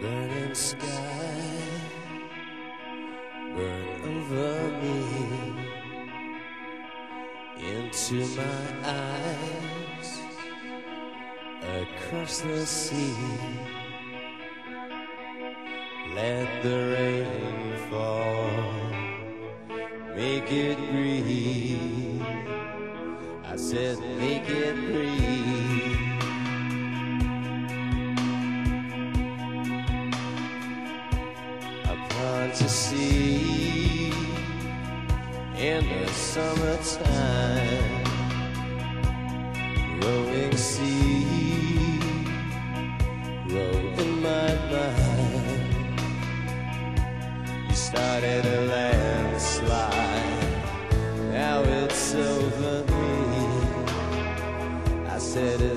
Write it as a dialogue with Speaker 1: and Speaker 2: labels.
Speaker 1: morning sky burn over me into my eyes across the sea. Let the rain fall, make it green. I said, make it green. to see in the summertime. Rolling sea, rolling my mind. You started a landslide, now it's over me. I said.